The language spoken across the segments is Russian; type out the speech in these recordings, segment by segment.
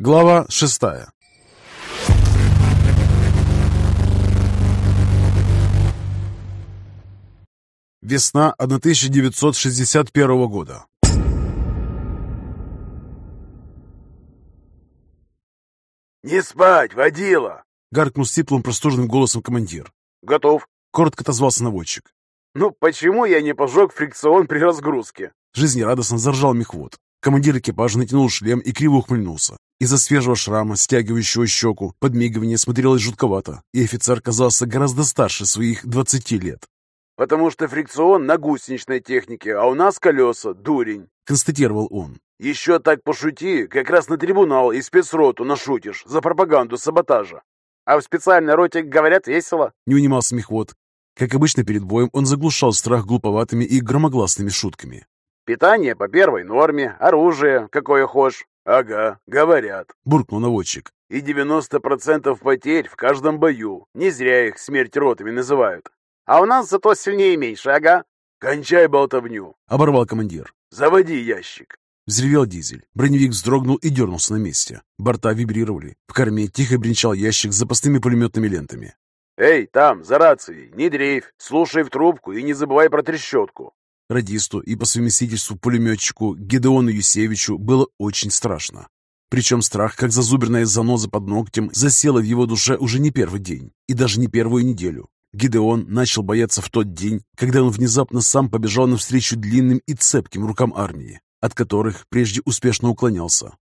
Глава шестая Весна 1961 года. «Не спать, водила!» — гаркнул сиплым простуженным голосом командир. «Готов». Коротко отозвался наводчик. «Ну, почему я не пожег фрикцион при разгрузке?» Жизнерадостно заржал мехвод. Командир экипажа натянул шлем и криво ухмыльнулся. Из-за свежего шрама, стягивающего щеку, подмигивание смотрелось жутковато, и офицер казался гораздо старше своих двадцати лет. «Потому что фрикцион на гусеничной технике, а у нас колеса, дурень», — констатировал он. «Еще так пошути, как раз на трибунал и спецроту нашутишь за пропаганду саботажа. А в специальной роте, говорят, весело», — не унимался мехвод. Как обычно перед боем, он заглушал страх глуповатыми и громогласными шутками. «Питание по первой норме, оружие, какое хошь». «Ага, говорят», — буркнул наводчик. «И 90% потерь в каждом бою. Не зря их смерть ротами называют. А у нас зато сильнее и меньше, ага». «Кончай болтовню», — оборвал командир. «Заводи ящик». Взревел дизель. Броневик вздрогнул и дернулся на месте. Борта вибрировали. В корме тихо бренчал ящик с запасными пулеметными лентами. «Эй, там, за рацией, не дрейфь, слушай в трубку и не забывай про трещотку». Радисту и по совместительству пулеметчику Гедеону Юсевичу было очень страшно. Причем страх, как зазубренная заноза под ногтем, засела в его душе уже не первый день и даже не первую неделю. Гидеон начал бояться в тот день, когда он внезапно сам побежал навстречу длинным и цепким рукам армии, от которых прежде успешно уклонялся.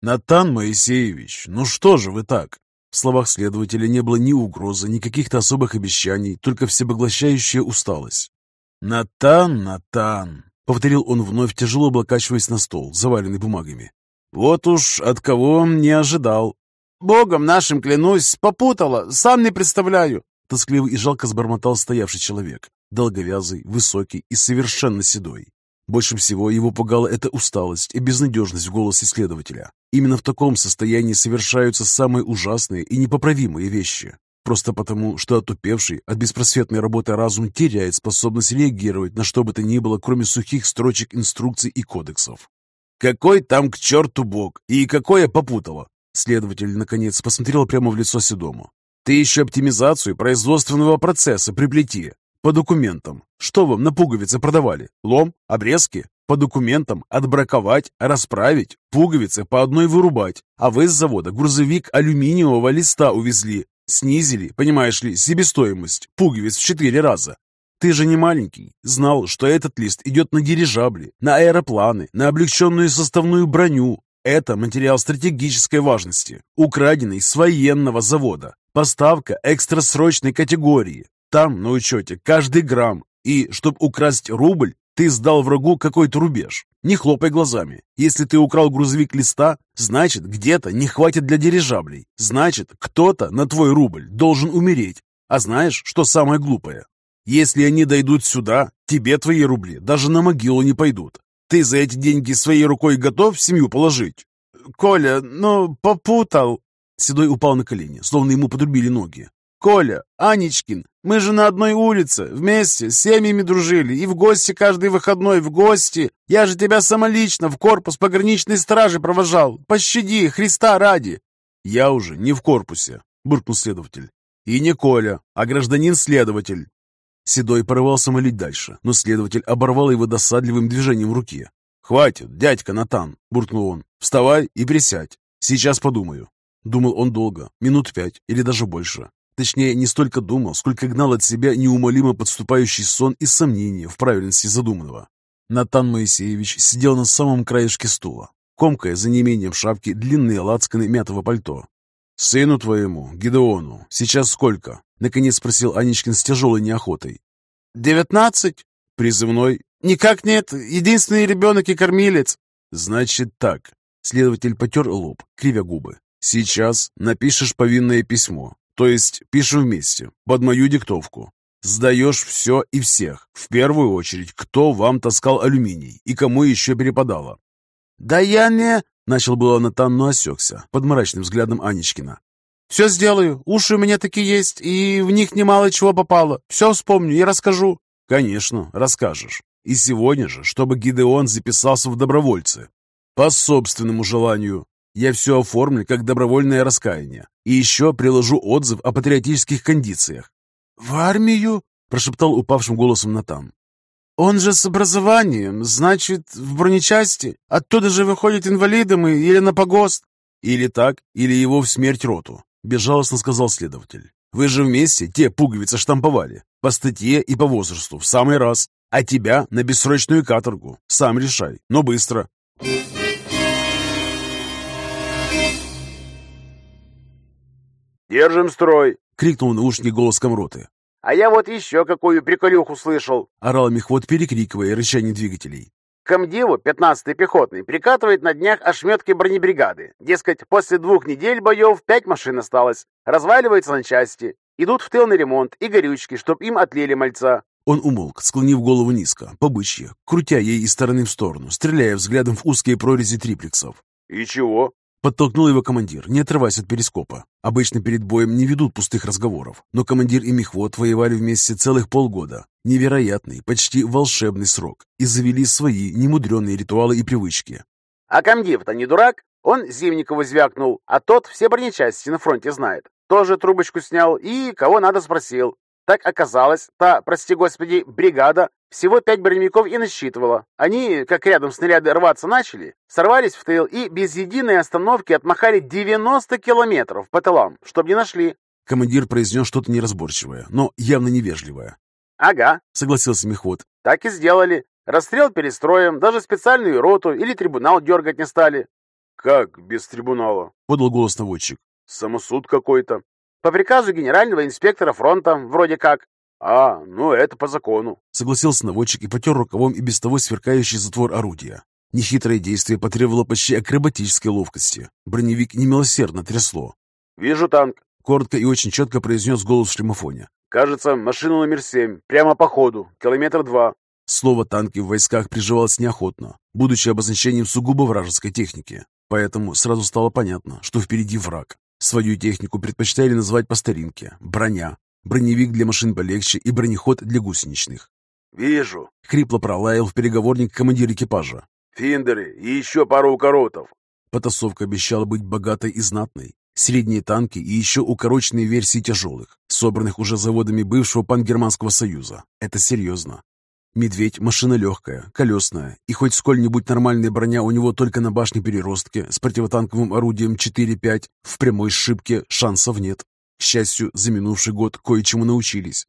«Натан Моисеевич, ну что же вы так?» В словах следователя не было ни угрозы, ни каких-то особых обещаний, только всепоглощающая усталость. «Натан, Натан!» — повторил он вновь, тяжело облокачиваясь на стол, заваленный бумагами. «Вот уж от кого не ожидал!» «Богом нашим клянусь, попутала, сам не представляю!» Тоскливо и жалко сбормотал стоявший человек, долговязый, высокий и совершенно седой. Больше всего его пугала эта усталость и безнадежность в голосе следователя. Именно в таком состоянии совершаются самые ужасные и непоправимые вещи. Просто потому, что отупевший от беспросветной работы разум теряет способность реагировать на что бы то ни было, кроме сухих строчек инструкций и кодексов. «Какой там к черту бог? И какое попутало?» Следователь, наконец, посмотрел прямо в лицо Седому. «Ты еще оптимизацию производственного процесса приплети. По документам. Что вам на пуговицы продавали? Лом? Обрезки? По документам отбраковать, расправить, пуговицы по одной вырубать. А вы с завода грузовик алюминиевого листа увезли. Снизили, понимаешь ли, себестоимость пуговиц в четыре раза. Ты же не маленький. Знал, что этот лист идет на дирижабли, на аэропланы, на облегченную составную броню. Это материал стратегической важности, украденный с военного завода. Поставка экстрасрочной категории. Там на учете каждый грамм. И, чтобы украсть рубль, ты сдал врагу какой-то рубеж. Не хлопай глазами. Если ты украл грузовик листа, значит, где-то не хватит для дирижаблей. Значит, кто-то на твой рубль должен умереть. А знаешь, что самое глупое? Если они дойдут сюда, тебе твои рубли даже на могилу не пойдут. Ты за эти деньги своей рукой готов семью положить? Коля, ну, попутал. Седой упал на колени, словно ему подрубили ноги. Коля, Анечкин, мы же на одной улице, вместе, с семьями дружили, и в гости каждый выходной, в гости. Я же тебя самолично в корпус пограничной стражи провожал. Пощади, Христа ради. Я уже не в корпусе, буркнул следователь. И не Коля, а гражданин-следователь. Седой порывался молить дальше, но следователь оборвал его досадливым движением руки. «Хватит, дядька Натан!» – буркнул он. «Вставай и присядь. Сейчас подумаю». Думал он долго, минут пять или даже больше. Точнее, не столько думал, сколько гнал от себя неумолимо подступающий сон и сомнения в правильности задуманного. Натан Моисеевич сидел на самом краешке стула, комкая за неимением шапки длинные лацканы мятого пальто. «Сыну твоему, Гидеону, сейчас сколько?» — наконец спросил Анечкин с тяжелой неохотой. «Девятнадцать?» «Призывной?» «Никак нет. Единственный ребенок и кормилец». «Значит так». Следователь потер лоб, кривя губы. «Сейчас напишешь повинное письмо. То есть пишем вместе, под мою диктовку. Сдаешь все и всех. В первую очередь, кто вам таскал алюминий и кому еще перепадало. «Да я не...» — начал было Натан, но осекся под мрачным взглядом Анечкина. «Все сделаю. Уши у меня такие есть, и в них немало чего попало. Все вспомню и расскажу». «Конечно, расскажешь. И сегодня же, чтобы Гидеон записался в добровольцы. По собственному желанию. Я все оформлю как добровольное раскаяние. И еще приложу отзыв о патриотических кондициях. «В армию?» – прошептал упавшим голосом Натан. «Он же с образованием, значит, в бронечасти. Оттуда же выходит инвалидом или на погост». «Или так, или его в смерть роту», – безжалостно сказал следователь. «Вы же вместе те пуговицы штамповали. По статье и по возрасту, в самый раз. А тебя на бессрочную каторгу. Сам решай, но быстро». «Держим строй!» — крикнул наушник голос комроты. «А я вот еще какую приколюху слышал!» — орал мехвод, перекрикивая рычание двигателей. Комдиву 15-й пехотный прикатывает на днях ошметки бронебригады. Дескать, после двух недель боев пять машин осталось. Разваливаются на части. Идут в тыл на ремонт и горючки, чтоб им отлили мальца. Он умолк, склонив голову низко, побычье, крутя ей из стороны в сторону, стреляя взглядом в узкие прорези триплексов. «И чего?» Подтолкнул его командир, не отрываясь от перископа. Обычно перед боем не ведут пустых разговоров, но командир и мехвод воевали вместе целых полгода. Невероятный, почти волшебный срок. И завели свои немудренные ритуалы и привычки. «А комдив-то не дурак? Он Зимникову звякнул, а тот все бронечасти на фронте знает. Тоже трубочку снял и кого надо спросил. Так оказалось, та, прости господи, бригада всего пять броневиков и насчитывала. Они, как рядом снаряды рваться начали, сорвались в тыл и без единой остановки отмахали 90 километров по тылам, чтобы не нашли. Командир произнес что-то неразборчивое, но явно невежливое. «Ага», — согласился мехвод. «Так и сделали. Расстрел перестроем, даже специальную роту или трибунал дергать не стали». «Как без трибунала?» — подал голос наводчик. «Самосуд какой-то». «По приказу генерального инспектора фронта, вроде как». «А, ну это по закону», — согласился наводчик и потер рукавом и без того сверкающий затвор орудия. Нехитрое действие потребовало почти акробатической ловкости. Броневик немилосердно трясло. «Вижу танк», — коротко и очень четко произнес голос в шлемофоне. «Кажется, машина номер семь, прямо по ходу, километр два». Слово «танки» в войсках приживалось неохотно, будучи обозначением сугубо вражеской техники. Поэтому сразу стало понятно, что впереди враг. Свою технику предпочитали называть по старинке – броня, Броневик для машин полегче и бронеход для гусеничных. «Вижу», — хрипло пролаял в переговорник командир экипажа. «Финдеры и еще пару укоротов». Потасовка обещала быть богатой и знатной. Средние танки и еще укороченные версии тяжелых, собранных уже заводами бывшего пангерманского союза. Это серьезно. «Медведь» — машина легкая, колесная, и хоть сколь-нибудь нормальная броня у него только на башне-переростке с противотанковым орудием 4-5, в прямой сшибке шансов нет. К счастью, за минувший год кое-чему научились.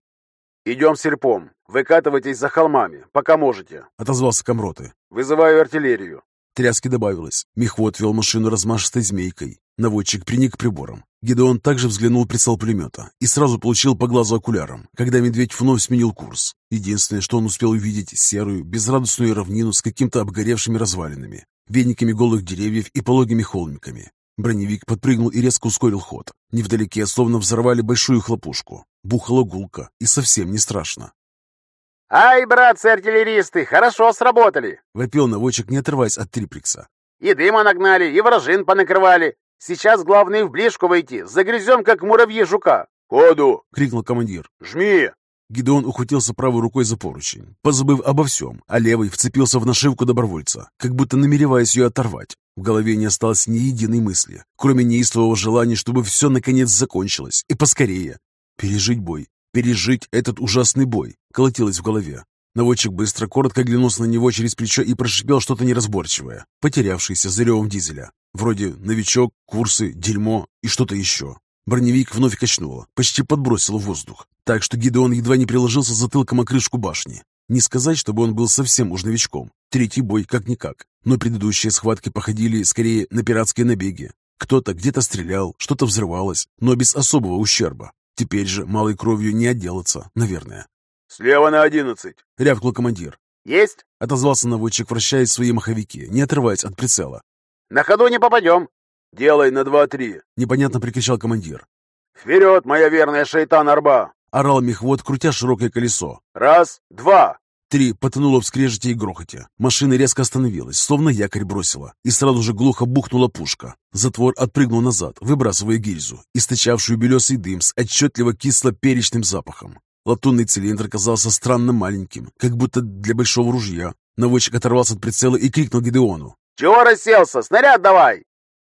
«Идем серпом. Выкатывайтесь за холмами, пока можете», — отозвался Комроты. «Вызываю артиллерию». Тряски добавилось. Мехвод вел машину размашистой змейкой. Наводчик приник к приборам. Гидеон также взглянул прицел пулемета и сразу получил по глазу окуляром, когда медведь вновь сменил курс. Единственное, что он успел увидеть, серую, безрадостную равнину с каким-то обгоревшими развалинами, вениками голых деревьев и пологими холмиками. Броневик подпрыгнул и резко ускорил ход. Невдалеке словно взорвали большую хлопушку. Бухала гулка, и совсем не страшно. «Ай, братцы-артиллеристы, хорошо сработали!» — вопил наводчик, не отрываясь от триплекса. «И дыма нагнали, и вражин понакрывали. Сейчас главное в ближку войти, загрызем, как муравьи жука». «Ходу!» — крикнул командир. «Жми!» Гидеон ухватился правой рукой за поручень, позабыв обо всем, а левой вцепился в нашивку добровольца, как будто намереваясь ее оторвать. В голове не осталось ни единой мысли, кроме неистового желания, чтобы все наконец закончилось, и поскорее. Пережить бой, пережить этот ужасный бой, колотилось в голове. Наводчик быстро, коротко глянулся на него через плечо и прошипел что-то неразборчивое, потерявшееся за ревом дизеля. Вроде новичок, курсы, дерьмо и что-то еще. Броневик вновь качнуло, почти подбросило воздух, так что Гидеон едва не приложился затылком о крышку башни. Не сказать, чтобы он был совсем уж новичком. Третий бой как-никак. Но предыдущие схватки походили скорее на пиратские набеги. Кто-то где-то стрелял, что-то взрывалось, но без особого ущерба. Теперь же малой кровью не отделаться, наверное. «Слева на одиннадцать!» — рявкнул командир. «Есть!» — отозвался наводчик, вращая свои маховики, не отрываясь от прицела. «На ходу не попадем!» «Делай на два-три!» — непонятно прикричал командир. «Вперед, моя верная шайтан-арба!» — орал мехвод, крутя широкое колесо. «Раз, два!» Три потонуло в скрежете и грохоте. Машина резко остановилась, словно якорь бросила, и сразу же глухо бухнула пушка. Затвор отпрыгнул назад, выбрасывая гильзу, источавшую белесый дым с отчетливо кисло-перечным запахом. Латунный цилиндр казался странно маленьким, как будто для большого ружья. Наводчик оторвался от прицела и крикнул Гидеону. «Чего расселся? Снаряд давай!»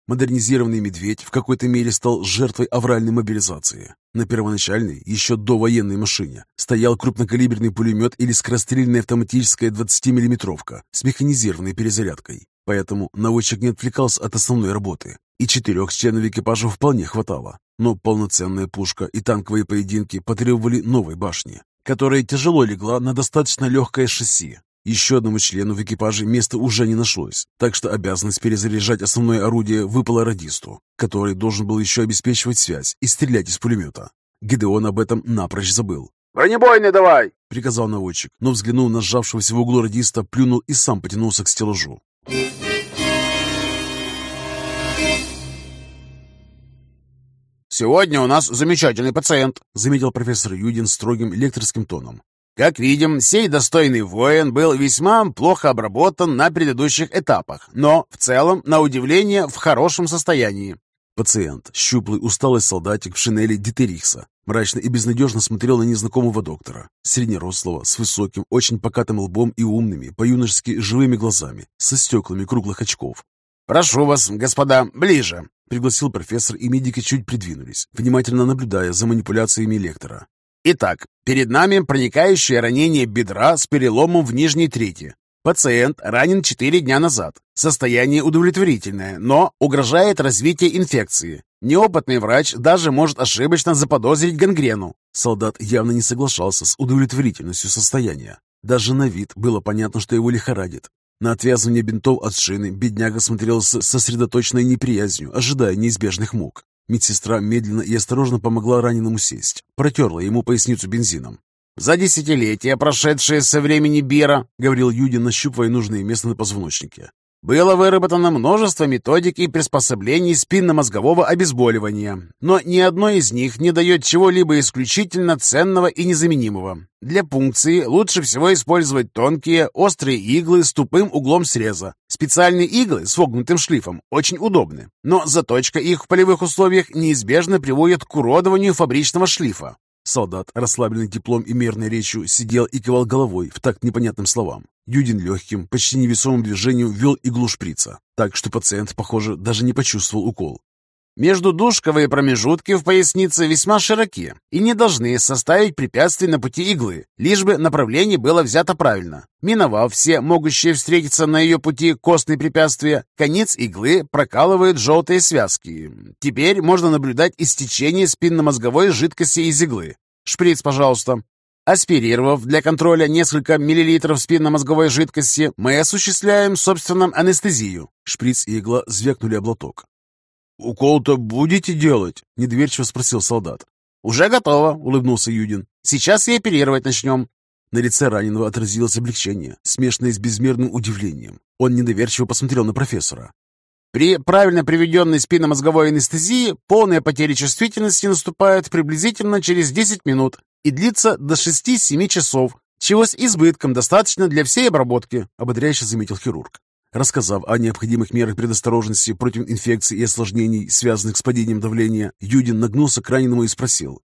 Модернизированный «Медведь» в какой-то мере стал жертвой авральной мобилизации. На первоначальной, еще до военной машине, стоял крупнокалиберный пулемет или скорострельная автоматическая 20-миллиметровка с механизированной перезарядкой. Поэтому наводчик не отвлекался от основной работы, и четырех членов экипажа вполне хватало. Но полноценная пушка и танковые поединки потребовали новой башни, которая тяжело легла на достаточно легкое шасси, еще одному члену в экипаже места уже не нашлось, так что обязанность перезаряжать основное орудие выпала радисту, который должен был еще обеспечивать связь и стрелять из пулемета. Гидеон об этом напрочь забыл. «Бронебойный давай!» — приказал наводчик, но, взглянув на сжавшегося в углу радиста, плюнул и сам потянулся к стеллажу. «Сегодня у нас замечательный пациент», — заметил профессор Юдин строгим лекторским тоном. Как видим, сей достойный воин был весьма плохо обработан на предыдущих этапах, но в целом, на удивление, в хорошем состоянии. Пациент, щуплый, усталый солдатик в шинели Дитерихса, мрачно и безнадежно смотрел на незнакомого доктора, среднерослого, с высоким, очень покатым лбом и умными, по-юношески живыми глазами, со стеклами круглых очков. «Прошу вас, господа, ближе!» — пригласил профессор, и медики чуть придвинулись, внимательно наблюдая за манипуляциями лектора. Итак, перед нами проникающее ранение бедра с переломом в нижней трети. Пациент ранен 4 дня назад. Состояние удовлетворительное, но угрожает развитие инфекции. Неопытный врач даже может ошибочно заподозрить гангрену. Солдат явно не соглашался с удовлетворительностью состояния. Даже на вид было понятно, что его лихорадит. На отвязывание бинтов от шины бедняга смотрел с сосредоточенной неприязнью, ожидая неизбежных мук. Медсестра медленно и осторожно помогла раненому сесть, протерла ему поясницу бензином. «За десятилетия, прошедшие со времени Бира», — говорил Юдин, нащупывая нужное место на позвоночнике, было выработано множество методик и приспособлений спинномозгового обезболивания, но ни одно из них не дает чего-либо исключительно ценного и незаменимого. Для пункции лучше всего использовать тонкие, острые иглы с тупым углом среза. Специальные иглы с вогнутым шлифом очень удобны, но заточка их в полевых условиях неизбежно приводит к уродованию фабричного шлифа. Солдат, расслабленный теплом и мерной речью, сидел и кивал головой в такт непонятным словам. Юдин легким, почти невесомым движением ввел иглу шприца, так что пациент, похоже, даже не почувствовал укол. Междудушковые промежутки в пояснице весьма широки и не должны составить препятствий на пути иглы, лишь бы направление было взято правильно. Миновав все могущие встретиться на ее пути костные препятствия, конец иглы прокалывает желтые связки. Теперь можно наблюдать истечение спинномозговой жидкости из иглы. Шприц, пожалуйста. Аспирировав для контроля несколько миллилитров спинномозговой жидкости, мы осуществляем, собственно, анестезию. Шприц и игла звякнули об лоток. «Укол-то будете делать?» — недоверчиво спросил солдат. «Уже готово», — улыбнулся Юдин. «Сейчас и оперировать начнем». На лице раненого отразилось облегчение, смешанное с безмерным удивлением. Он недоверчиво посмотрел на профессора. При правильно приведенной спинномозговой анестезии полная потеря чувствительности наступает приблизительно через 10 минут и длится до 6-7 часов, чего с избытком достаточно для всей обработки, ободряюще заметил хирург. Рассказав о необходимых мерах предосторожности против инфекций и осложнений, связанных с падением давления, Юдин нагнулся к раненому и спросил.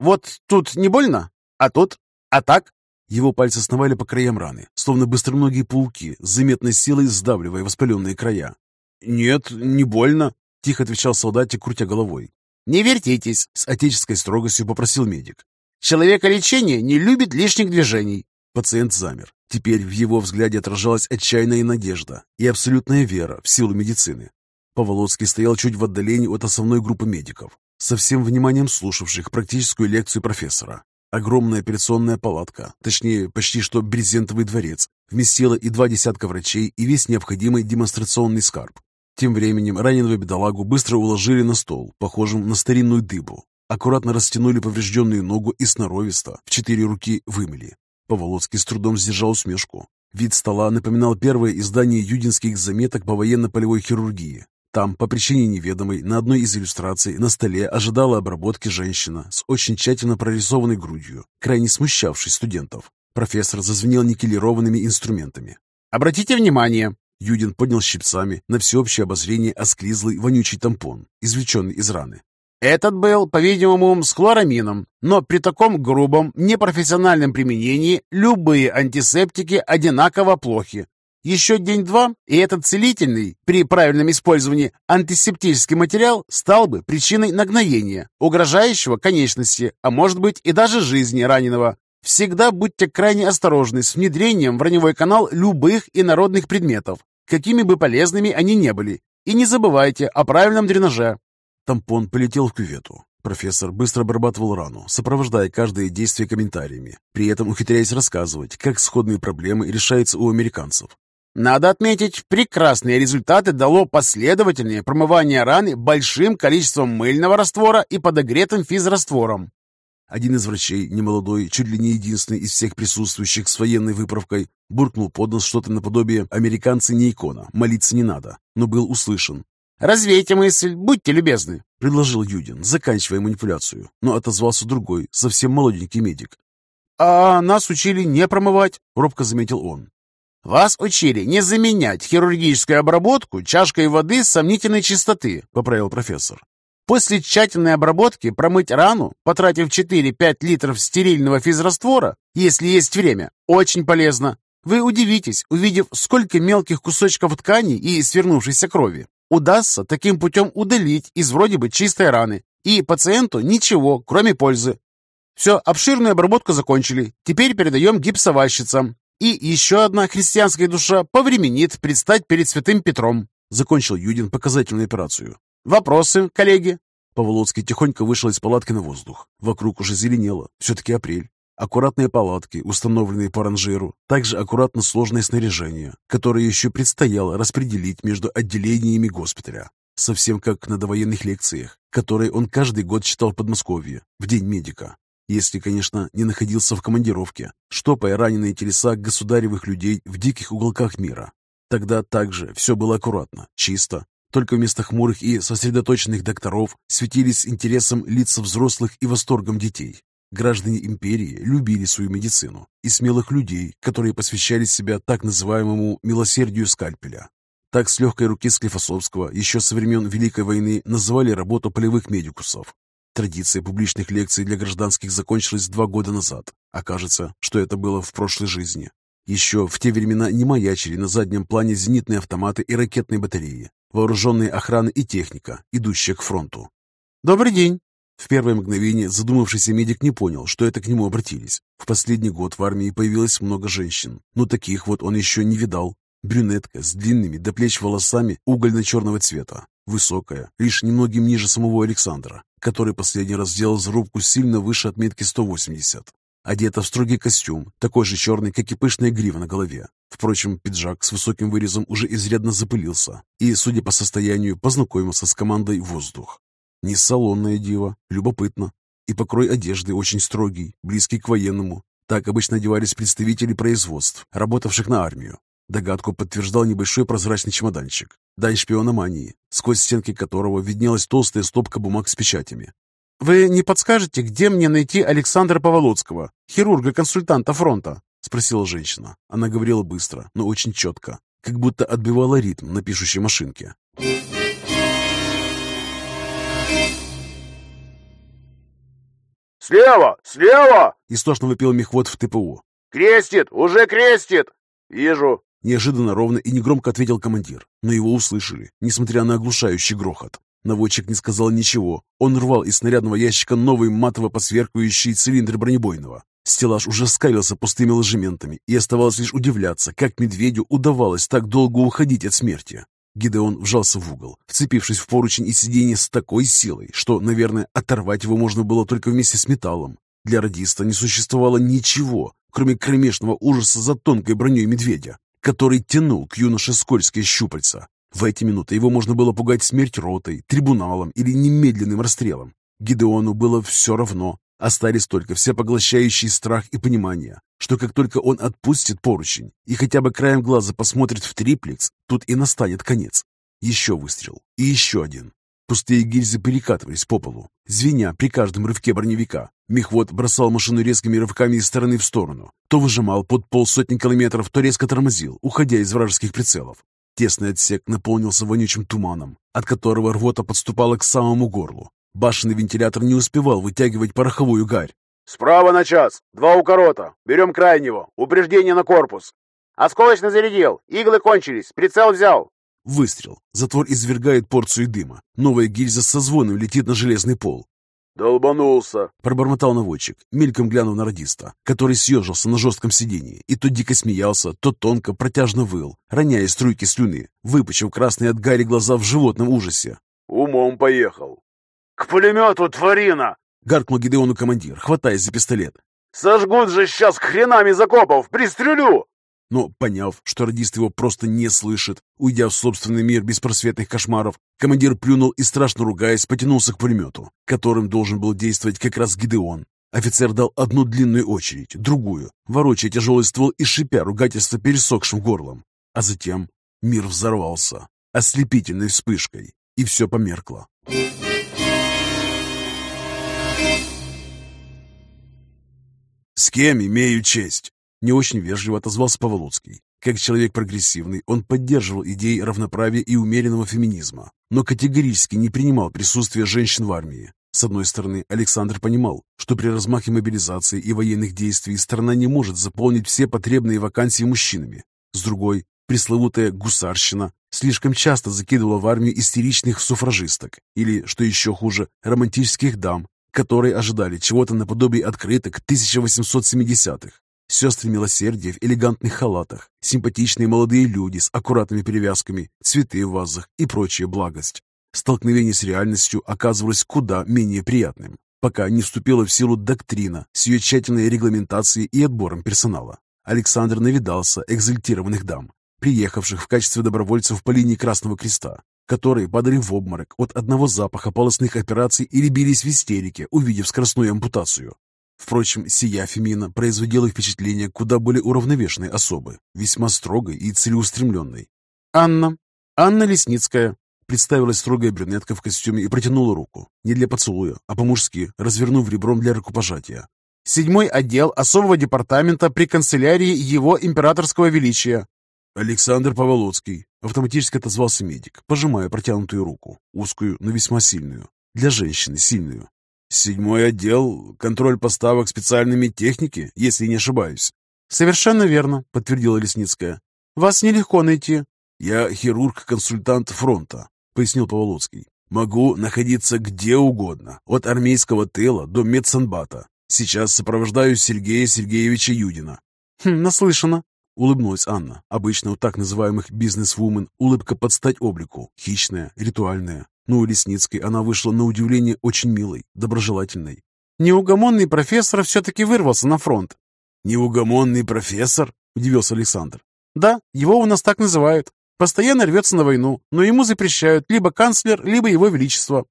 «Вот тут не больно? А тут? А так?» Его пальцы сновали по краям раны, словно быстроногие пауки, с заметной силой сдавливая воспаленные края. «Нет, не больно», — тихо отвечал солдатик, крутя головой. «Не вертитесь», — с отеческой строгостью попросил медик. «Человека лечение не любит лишних движений». Пациент замер. Теперь в его взгляде отражалась отчаянная надежда и абсолютная вера в силу медицины. Поволоцкий стоял чуть в отдалении от основной группы медиков, со всем вниманием слушавших практическую лекцию профессора. Огромная операционная палатка, точнее, почти что брезентовый дворец, вместила и два десятка врачей и весь необходимый демонстрационный скарб. Тем временем раненого бедолагу быстро уложили на стол, похожим на старинную дыбу. Аккуратно растянули поврежденную ногу и сноровисто в четыре руки вымыли. Поволоцкий с трудом сдержал усмешку. Вид стола напоминал первое издание юдинских заметок по военно-полевой хирургии. Там, по причине неведомой, на одной из иллюстраций на столе ожидала обработки женщина с очень тщательно прорисованной грудью, крайне смущавшей студентов. Профессор зазвенел никелированными инструментами. «Обратите внимание!» Юдин поднял щипцами на всеобщее обозрение осклизлый вонючий тампон, извлеченный из раны. Этот был, по-видимому, с хлорамином, но при таком грубом, непрофессиональном применении любые антисептики одинаково плохи. Еще день-два, и этот целительный, при правильном использовании, антисептический материал стал бы причиной нагноения, угрожающего конечности, а может быть и даже жизни раненого. Всегда будьте крайне осторожны с внедрением в раневой канал любых инородных предметов, какими бы полезными они не были. И не забывайте о правильном дренаже. Тампон полетел в кювету. Профессор быстро обрабатывал рану, сопровождая каждое действие комментариями, при этом ухитряясь рассказывать, как сходные проблемы решаются у американцев. Надо отметить, прекрасные результаты дало последовательное промывание раны большим количеством мыльного раствора и подогретым физраствором. Один из врачей, немолодой, чуть ли не единственный из всех присутствующих с военной выправкой, буркнул под нос что-то наподобие «американцы не икона, молиться не надо», но был услышан. «Развейте мысль, будьте любезны», — предложил Юдин, заканчивая манипуляцию, но отозвался другой, совсем молоденький медик. «А нас учили не промывать», — робко заметил он. «Вас учили не заменять хирургическую обработку чашкой воды сомнительной чистоты», — поправил профессор. «После тщательной обработки промыть рану, потратив 4-5 литров стерильного физраствора, если есть время, очень полезно. Вы удивитесь, увидев, сколько мелких кусочков ткани и свернувшейся крови. Удастся таким путем удалить из вроде бы чистой раны, и пациенту ничего, кроме пользы. Все, обширную обработку закончили. Теперь передаем гипсовальщицам. И еще одна христианская душа повременит предстать перед святым Петром. Закончил Юдин показательную операцию. Вопросы, коллеги? Поволоцкий тихонько вышел из палатки на воздух. Вокруг уже зеленело. Все-таки апрель. Аккуратные палатки, установленные по ранжиру, также аккуратно сложное снаряжение, которое еще предстояло распределить между отделениями госпиталя. Совсем как на довоенных лекциях, которые он каждый год читал в Подмосковье, в День медика если, конечно, не находился в командировке, штопая раненые телеса государевых людей в диких уголках мира. Тогда также все было аккуратно, чисто, только вместо хмурых и сосредоточенных докторов светились интересом лица взрослых и восторгом детей. Граждане империи любили свою медицину и смелых людей, которые посвящали себя так называемому «милосердию скальпеля». Так с легкой руки Склифосовского еще со времен Великой войны называли работу полевых медикусов. Традиция публичных лекций для гражданских закончилась два года назад, а кажется, что это было в прошлой жизни. Еще в те времена не маячили на заднем плане зенитные автоматы и ракетные батареи, вооруженные охраны и техника, идущая к фронту. «Добрый день!» В первое мгновение задумавшийся медик не понял, что это к нему обратились. В последний год в армии появилось много женщин, но таких вот он еще не видал. Брюнетка с длинными до плеч волосами угольно-черного цвета, высокая, лишь немногим ниже самого Александра, который последний раз сделал зарубку сильно выше отметки 180. Одета в строгий костюм, такой же черный, как и пышная грива на голове. Впрочем, пиджак с высоким вырезом уже изрядно запылился и, судя по состоянию, познакомился с командой «Воздух». Не салонная дива, любопытно. И покрой одежды очень строгий, близкий к военному. Так обычно одевались представители производств, работавших на армию. Догадку подтверждал небольшой прозрачный чемоданчик, дань шпиономании, сквозь стенки которого виднелась толстая стопка бумаг с печатями. «Вы не подскажете, где мне найти Александра Поволоцкого, хирурга-консультанта фронта?» — спросила женщина. Она говорила быстро, но очень четко, как будто отбивала ритм на пишущей машинке. «Слева! Слева!» — истошно выпил мехвод в ТПУ. «Крестит! Уже крестит!» «Вижу!» Неожиданно ровно и негромко ответил командир, но его услышали, несмотря на оглушающий грохот. Наводчик не сказал ничего. Он рвал из снарядного ящика новый матово посверкивающий цилиндр бронебойного. Стеллаж уже скалился пустыми ложементами, и оставалось лишь удивляться, как медведю удавалось так долго уходить от смерти. Гидеон вжался в угол, вцепившись в поручень и сиденье с такой силой, что, наверное, оторвать его можно было только вместе с металлом. Для радиста не существовало ничего, кроме кромешного ужаса за тонкой броней медведя, который тянул к юноше скользкие щупальца. В эти минуты его можно было пугать смерть ротой, трибуналом или немедленным расстрелом. Гидеону было все равно. Остались только всепоглощающий страх и понимание, что как только он отпустит поручень и хотя бы краем глаза посмотрит в триплекс, тут и настанет конец. Еще выстрел. И еще один. Пустые гильзы перекатывались по полу, звеня при каждом рывке броневика. Мехвод бросал машину резкими рывками из стороны в сторону. То выжимал под полсотни километров, то резко тормозил, уходя из вражеских прицелов. Тесный отсек наполнился вонючим туманом, от которого рвота подступала к самому горлу. Башенный вентилятор не успевал вытягивать пороховую гарь. «Справа на час. Два укорота. Берем крайнего. Упреждение на корпус. Осколочно зарядил. Иглы кончились. Прицел взял». Выстрел. Затвор извергает порцию дыма. Новая гильза со звоном летит на железный пол. «Долбанулся!» — пробормотал наводчик, мельком глянув на радиста, который съежился на жестком сиденье и то дико смеялся, то тонко протяжно выл, роняя струйки слюны, выпучив красные от гари глаза в животном ужасе. «Умом поехал!» «К пулемету, тварина!» — гаркнул Гидеону командир, хватаясь за пистолет. «Сожгут же сейчас хренами закопов! Пристрелю!» Но, поняв, что радист его просто не слышит, уйдя в собственный мир беспросветных кошмаров, командир плюнул и, страшно ругаясь, потянулся к пулемету, которым должен был действовать как раз Гидеон. Офицер дал одну длинную очередь, другую, ворочая тяжелый ствол и шипя ругательство пересохшим горлом. А затем мир взорвался, ослепительной вспышкой, и все померкло. «С кем имею честь?» Не очень вежливо отозвался Поволоцкий. Как человек прогрессивный, он поддерживал идеи равноправия и умеренного феминизма, но категорически не принимал присутствие женщин в армии. С одной стороны, Александр понимал, что при размахе мобилизации и военных действий страна не может заполнить все потребные вакансии мужчинами. С другой, пресловутая гусарщина слишком часто закидывала в армию истеричных суфражисток или, что еще хуже, романтических дам, которые ожидали чего-то наподобие открыток 1870-х. Сестры милосердия в элегантных халатах, симпатичные молодые люди с аккуратными перевязками, цветы в вазах и прочая благость. Столкновение с реальностью оказывалось куда менее приятным, пока не вступила в силу доктрина с ее тщательной регламентацией и отбором персонала. Александр навидался экзальтированных дам, приехавших в качестве добровольцев по линии Красного Креста, которые падали в обморок от одного запаха полостных операций или бились в истерике, увидев скоростную ампутацию. Впрочем, сия Фемина производила впечатление куда более уравновешенной особы, весьма строгой и целеустремленной. «Анна. Анна Лесницкая», представилась строгая брюнетка в костюме и протянула руку. Не для поцелуя, а по-мужски, развернув ребром для рукопожатия. «Седьмой отдел особого департамента при канцелярии Его Императорского Величия». «Александр Поволоцкий», — автоматически отозвался медик, пожимая протянутую руку, узкую, но весьма сильную. Для женщины сильную. Седьмой отдел, контроль поставок специальными техники, если не ошибаюсь. Совершенно верно, подтвердила Лесницкая. Вас нелегко найти. Я хирург-консультант фронта, пояснил Поволоцкий. Могу находиться где угодно, от армейского тыла до медсанбата. Сейчас сопровождаю Сергея Сергеевича Юдина. Хм, наслышана, Улыбнулась Анна. Обычно у так называемых бизнес-вумен улыбка под стать облику. Хищная, ритуальная. Но у Лесницкой она вышла на удивление очень милой, доброжелательной. «Неугомонный профессор все-таки вырвался на фронт». «Неугомонный профессор?» – удивился Александр. «Да, его у нас так называют. Постоянно рвется на войну, но ему запрещают либо канцлер, либо его величество».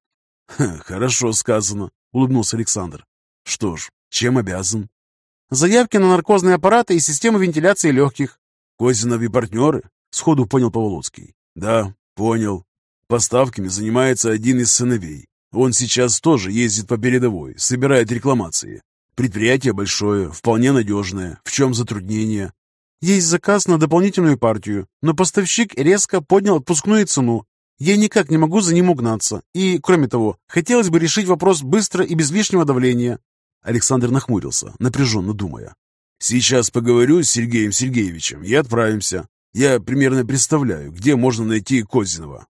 «Хорошо сказано», – улыбнулся Александр. «Что ж, чем обязан?» «Заявки на наркозные аппараты и систему вентиляции легких». «Козинов и партнеры?» – сходу понял Поволоцкий. «Да, понял. Поставками занимается один из сыновей. Он сейчас тоже ездит по передовой, собирает рекламации. Предприятие большое, вполне надежное. В чем затруднение? Есть заказ на дополнительную партию, но поставщик резко поднял отпускную цену. Я никак не могу за ним угнаться. И, кроме того, хотелось бы решить вопрос быстро и без лишнего давления. Александр нахмурился, напряженно думая. «Сейчас поговорю с Сергеем Сергеевичем и отправимся. Я примерно представляю, где можно найти Козинова.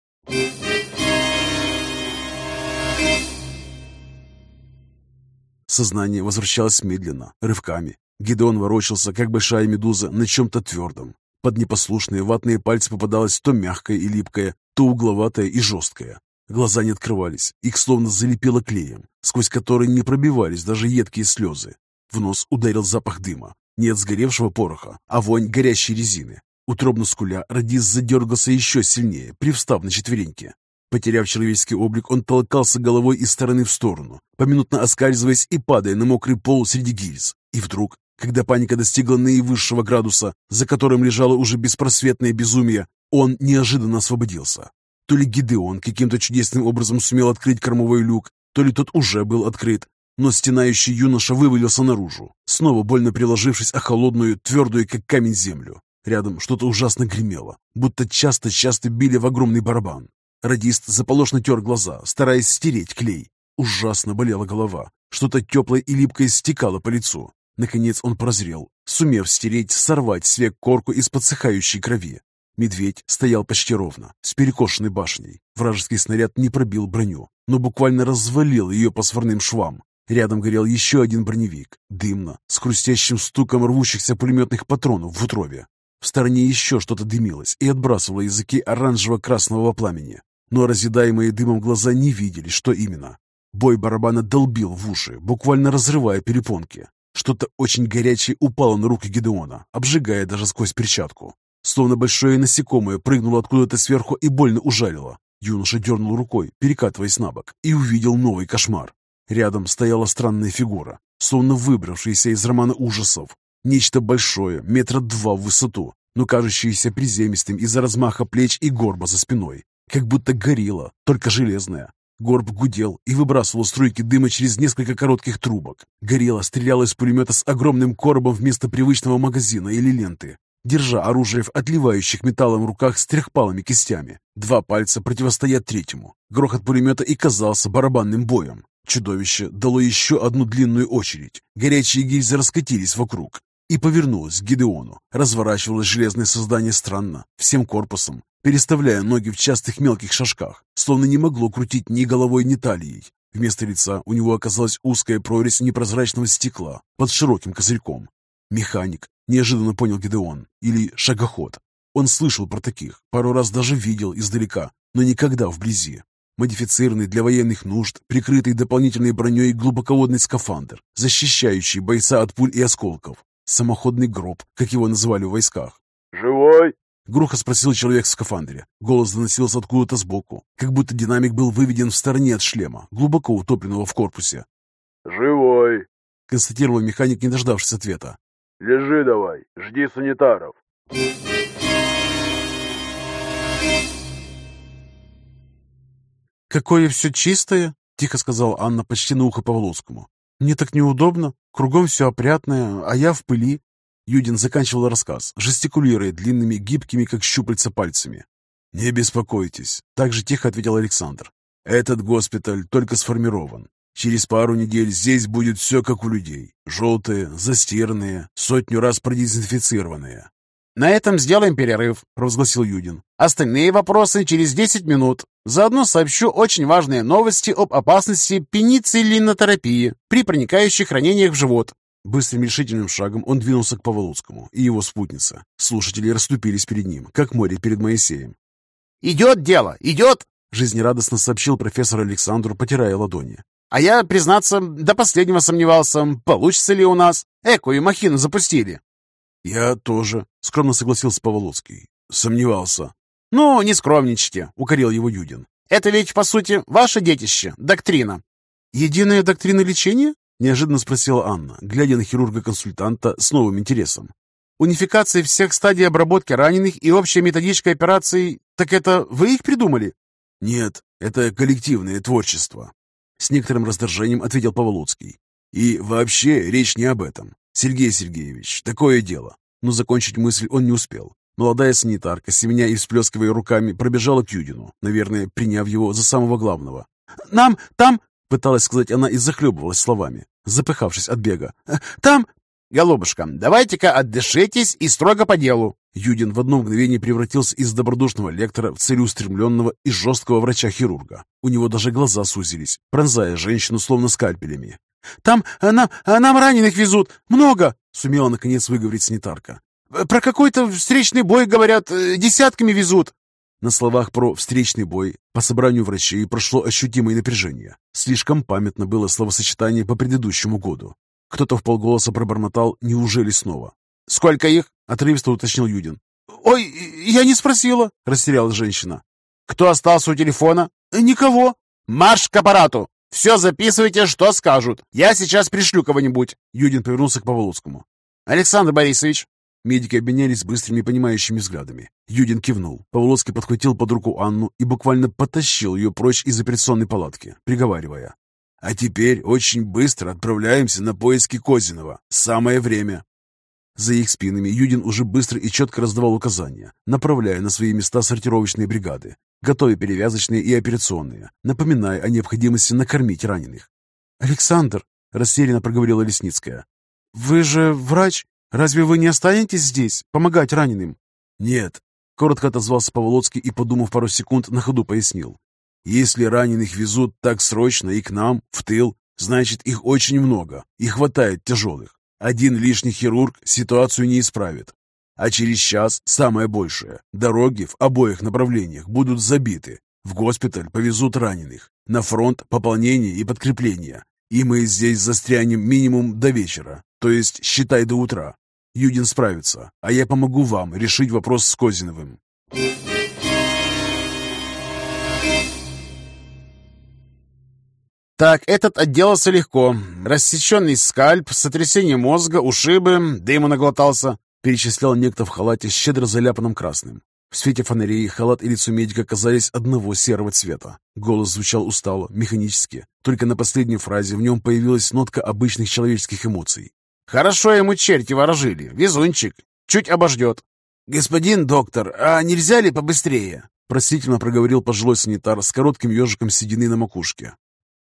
Сознание возвращалось медленно, рывками. Гидеон ворочался, как большая медуза, на чем-то твердом. Под непослушные ватные пальцы попадалось то мягкое и липкое, то угловатое и жесткое. Глаза не открывались, их словно залепило клеем, сквозь который не пробивались даже едкие слезы. В нос ударил запах дыма. Нет сгоревшего пороха, а вонь горящей резины. Утробно скуля, радист задергался еще сильнее, привстав на четвереньки. Потеряв человеческий облик, он толкался головой из стороны в сторону, поминутно оскальзываясь и падая на мокрый пол среди гильз. И вдруг, когда паника достигла наивысшего градуса, за которым лежало уже беспросветное безумие, он неожиданно освободился. То ли Гидеон каким-то чудесным образом сумел открыть кормовой люк, то ли тот уже был открыт, но стенающий юноша вывалился наружу, снова больно приложившись о холодную, твердую, как камень, землю. Рядом что-то ужасно гремело, будто часто-часто били в огромный барабан. Радист заполошно тер глаза, стараясь стереть клей. Ужасно болела голова. Что-то теплое и липкое стекало по лицу. Наконец он прозрел, сумев стереть, сорвать с век корку из подсыхающей крови. Медведь стоял почти ровно, с перекошенной башней. Вражеский снаряд не пробил броню, но буквально развалил ее по сварным швам. Рядом горел еще один броневик, дымно, с хрустящим стуком рвущихся пулеметных патронов в утробе. В стороне еще что-то дымилось и отбрасывало языки оранжево-красного пламени. Но разъедаемые дымом глаза не видели, что именно. Бой барабана долбил в уши, буквально разрывая перепонки. Что-то очень горячее упало на руки Гедеона, обжигая даже сквозь перчатку. Словно большое насекомое прыгнуло откуда-то сверху и больно ужалило. Юноша дернул рукой, перекатываясь на бок, и увидел новый кошмар. Рядом стояла странная фигура, словно выбравшаяся из романа ужасов. Нечто большое, метра два в высоту, но кажущееся приземистым из-за размаха плеч и горба за спиной. Как будто горилла, только железная. Горб гудел и выбрасывал струйки дыма через несколько коротких трубок. Горилла стреляла из пулемета с огромным коробом вместо привычного магазина или ленты, держа оружие в отливающих металлом руках с трехпалыми кистями. Два пальца противостоят третьему. Грохот пулемета и казался барабанным боем. Чудовище дало еще одну длинную очередь. Горячие гильзы раскатились вокруг. И повернулось к Гидеону. Разворачивалось железное создание странно, всем корпусом, переставляя ноги в частых мелких шажках, словно не могло крутить ни головой, ни талией. Вместо лица у него оказалась узкая прорезь непрозрачного стекла под широким козырьком. Механик, неожиданно понял Гидеон, или шагоход. Он слышал про таких, пару раз даже видел издалека, но никогда вблизи. Модифицированный для военных нужд, прикрытый дополнительной броней глубоководный скафандр, защищающий бойца от пуль и осколков. Самоходный гроб, как его называли в войсках. «Живой?» — Грухо спросил человек в скафандре. Голос доносился откуда-то сбоку, как будто динамик был выведен в стороне от шлема, глубоко утопленного в корпусе. «Живой!» — констатировал механик, не дождавшись ответа. «Лежи давай, жди санитаров». «Какое все чистое!» — тихо сказала Анна почти на ухо Павловскому. «Мне так неудобно. Кругом все опрятное, а я в пыли». Юдин заканчивал рассказ, жестикулируя длинными, гибкими, как щупальца, пальцами. «Не беспокойтесь», — так же тихо ответил Александр. «Этот госпиталь только сформирован. Через пару недель здесь будет все как у людей. Желтые, застиранные, сотню раз продезинфицированные. «На этом сделаем перерыв», — провозгласил Юдин. «Остальные вопросы через 10 минут. Заодно сообщу очень важные новости об опасности пенициллинотерапии при проникающих ранениях в живот». Быстрым решительным шагом он двинулся к Поволоцкому и его спутнице. Слушатели расступились перед ним, как море перед Моисеем. «Идет дело, идет!» — жизнерадостно сообщил профессор Александру, потирая ладони. «А я, признаться, до последнего сомневался, получится ли у нас. Экую махину запустили». «Я тоже», — скромно согласился Поволоцкий. «Сомневался». «Ну, не скромничайте», — укорил его Юдин. «Это ведь, по сути, ваше детище, доктрина». «Единая доктрина лечения?» — неожиданно спросила Анна, глядя на хирурга-консультанта с новым интересом. «Унификация всех стадий обработки раненых и общая методичка операций, так это вы их придумали?» «Нет, это коллективное творчество», — с некоторым раздражением ответил Поволоцкий. «И вообще речь не об этом. «Сергей Сергеевич, такое дело». Но закончить мысль он не успел. Молодая санитарка, семеня и всплескивая руками, пробежала к Юдину, наверное, приняв его за самого главного. «Нам там...» — пыталась сказать она и захлебывалась словами, запыхавшись от бега. «Там...» «Голубушка, давайте-ка отдышитесь и строго по делу». Юдин в одно мгновение превратился из добродушного лектора в целеустремленного и жесткого врача-хирурга. У него даже глаза сузились, пронзая женщину словно скальпелями. Там э, нам, э, нам раненых везут. Много!» — сумела наконец выговорить санитарка. «Про какой-то встречный бой, говорят, э, десятками везут». На словах про «встречный бой» по собранию врачей прошло ощутимое напряжение. Слишком памятно было словосочетание по предыдущему году. Кто-то в полголоса пробормотал «неужели снова?». «Сколько их?» — отрывисто уточнил Юдин. «Ой, я не спросила», — растерялась женщина. «Кто остался у телефона?» «Никого». «Марш к аппарату!» «Все записывайте, что скажут. Я сейчас пришлю кого-нибудь». Юдин повернулся к Павловскому. «Александр Борисович». Медики обменялись быстрыми понимающими взглядами. Юдин кивнул. Павловский подхватил под руку Анну и буквально потащил ее прочь из операционной палатки, приговаривая. «А теперь очень быстро отправляемся на поиски Козинова. Самое время». За их спинами Юдин уже быстро и четко раздавал указания, направляя на свои места сортировочные бригады, готовя перевязочные и операционные, напоминая о необходимости накормить раненых. «Александр», — растерянно проговорила Лесницкая, — «вы же врач? Разве вы не останетесь здесь, помогать раненым?» «Нет», — коротко отозвался Поволоцкий и, подумав пару секунд, на ходу пояснил. «Если раненых везут так срочно и к нам, в тыл, значит, их очень много и хватает тяжелых. Один лишний хирург ситуацию не исправит. А через час самое большее. Дороги в обоих направлениях будут забиты. В госпиталь повезут раненых. На фронт пополнение и подкрепление. И мы здесь застрянем минимум до вечера, то есть считай до утра. Юдин справится, а я помогу вам решить вопрос с Козиновым. Так, этот отделался легко. Рассеченный скальп, сотрясение мозга, ушибы, дыму наглотался, перечислял некто в халате, щедро заляпанным красным. В свете фонарей халат и лицо медика казались одного серого цвета. Голос звучал устало, механически. Только на последней фразе в нем появилась нотка обычных человеческих эмоций. «Хорошо ему черти ворожили. Везунчик. Чуть обождет». «Господин доктор, а нельзя ли побыстрее?» Просительно проговорил пожилой санитар с коротким ежиком седины на макушке.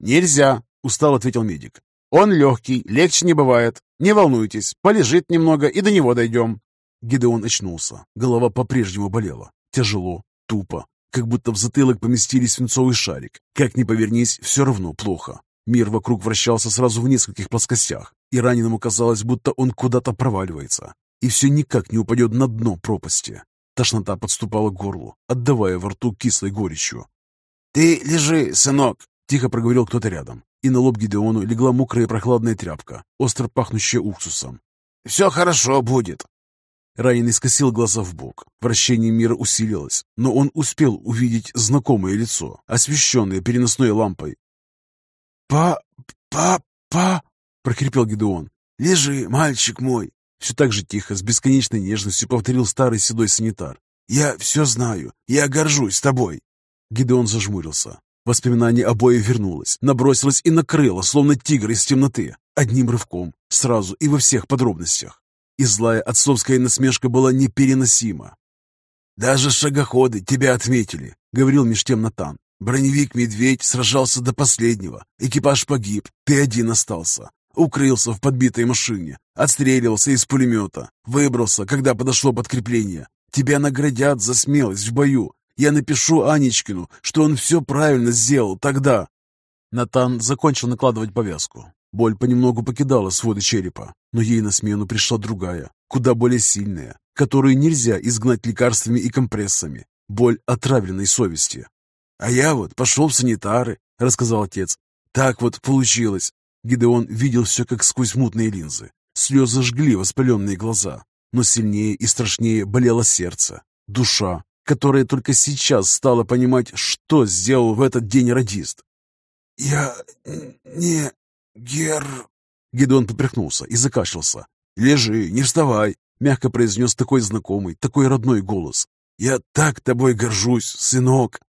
«Нельзя», — устал ответил медик. «Он легкий, легче не бывает. Не волнуйтесь, полежит немного и до него дойдем. Гидеон очнулся. Голова по-прежнему болела. Тяжело, тупо, как будто в затылок поместили свинцовый шарик. Как ни повернись, все равно плохо. Мир вокруг вращался сразу в нескольких плоскостях, и раненому казалось, будто он куда-то проваливается, и все никак не упадет на дно пропасти. Тошнота подступала к горлу, отдавая во рту кислой горечью. «Ты лежи, сынок!» — тихо проговорил кто-то рядом, и на лоб Гидеону легла мокрая прохладная тряпка, остро пахнущая уксусом. «Все хорошо будет!» Раненый скосил глаза в бок. Вращение мира усилилось, но он успел увидеть знакомое лицо, освещенное переносной лампой. «Па... па... па...» — прокрепел Гедеон. «Лежи, мальчик мой!» Все так же тихо, с бесконечной нежностью повторил старый седой санитар. «Я все знаю. Я горжусь тобой!» Гидеон зажмурился. Воспоминание обои вернулось, набросилось и накрыло, словно тигр из темноты. Одним рывком, сразу и во всех подробностях и злая отцовская насмешка была непереносима. «Даже шагоходы тебя отметили», — говорил меж тем Натан. «Броневик-медведь сражался до последнего. Экипаж погиб, ты один остался. Укрылся в подбитой машине, отстреливался из пулемета, выбрался, когда подошло подкрепление. Тебя наградят за смелость в бою. Я напишу Анечкину, что он все правильно сделал тогда». Натан закончил накладывать повязку. Боль понемногу покидала своды черепа, но ей на смену пришла другая, куда более сильная, которую нельзя изгнать лекарствами и компрессами. Боль отравленной совести. «А я вот пошел в санитары», — рассказал отец. «Так вот получилось». Гидеон видел все как сквозь мутные линзы. Слезы жгли воспаленные глаза, но сильнее и страшнее болело сердце, душа, которая только сейчас стала понимать, что сделал в этот день радист. «Я не «Гер...» Гедон поперхнулся и закашлялся. «Лежи, не вставай!» — мягко произнес такой знакомый, такой родной голос. «Я так тобой горжусь, сынок!»